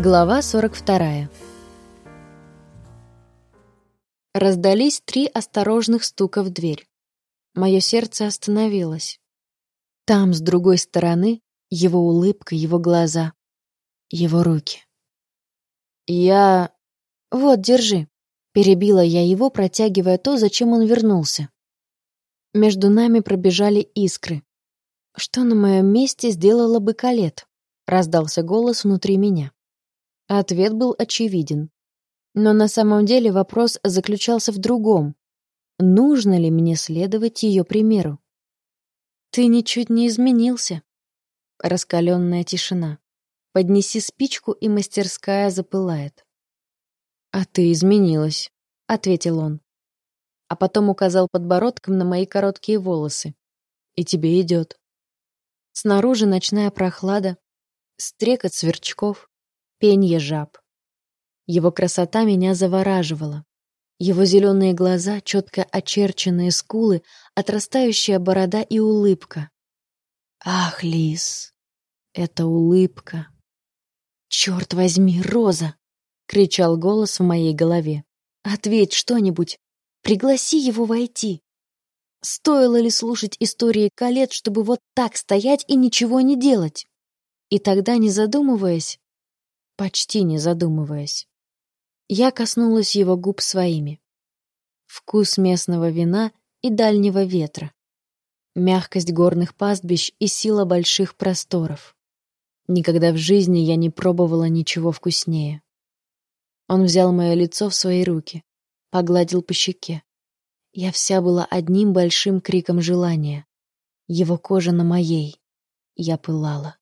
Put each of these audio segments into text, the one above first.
Глава 42. Раздались три осторожных стука в дверь. Мое сердце остановилось. Там, с другой стороны, его улыбка, его глаза, его руки. «Я... Вот, держи». Перебила я его, протягивая то, зачем он вернулся. Между нами пробежали искры. «Что на моем месте сделала бы Калет?» — раздался голос внутри меня. Ответ был очевиден. Но на самом деле вопрос заключался в другом. Нужно ли мне следовать ее примеру? «Ты ничуть не изменился». Раскаленная тишина. Поднеси спичку, и мастерская запылает. «А ты изменилась», — ответил он. А потом указал подбородком на мои короткие волосы. «И тебе идет». Снаружи ночная прохлада, стрекот сверчков, пенье жаб. Его красота меня завораживала. Его зеленые глаза, четко очерченные скулы, отрастающая борода и улыбка. Ах, Лис, это улыбка. Черт возьми, Роза! кричал голос в моей голове. Ответь что-нибудь. Пригласи его войти. Стоило ли слушать истории Калет, чтобы вот так стоять и ничего не делать? И тогда, не задумываясь, почти не задумываясь, я коснулась его губ своими. Вкус местного вина и дальнего ветра. Мягкость горных пастбищ и сила больших просторов. Никогда в жизни я не пробовала ничего вкуснее. Он взял мое лицо в свои руки, погладил по щеке. Я вся была одним большим криком желания. Его кожа на моей. Я пылала.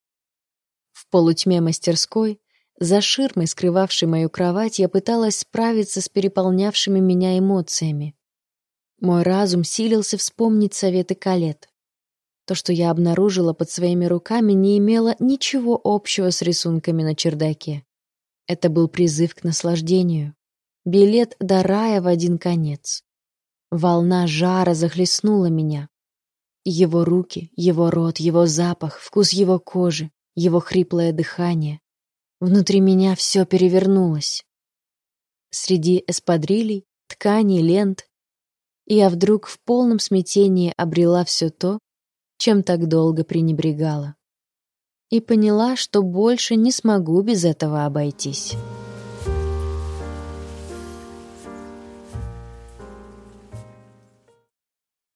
В полутьме мастерской, за ширмой, скрывавшей мою кровать, я пыталась справиться с переполнявшими меня эмоциями. Мой разум силился вспомнить советы Калет. То, что я обнаружила под своими руками, не имело ничего общего с рисунками на чердаке. Это был призыв к наслаждению. Билет до рая в один конец. Волна жара захлестнула меня. Его руки, его рот, его запах, вкус его кожи, его хриплое дыхание. Внутри меня все перевернулось. Среди эспадрилей, тканей, лент я вдруг в полном смятении обрела все то, чем так долго пренебрегала. И поняла, что больше не смогу без этого обойтись.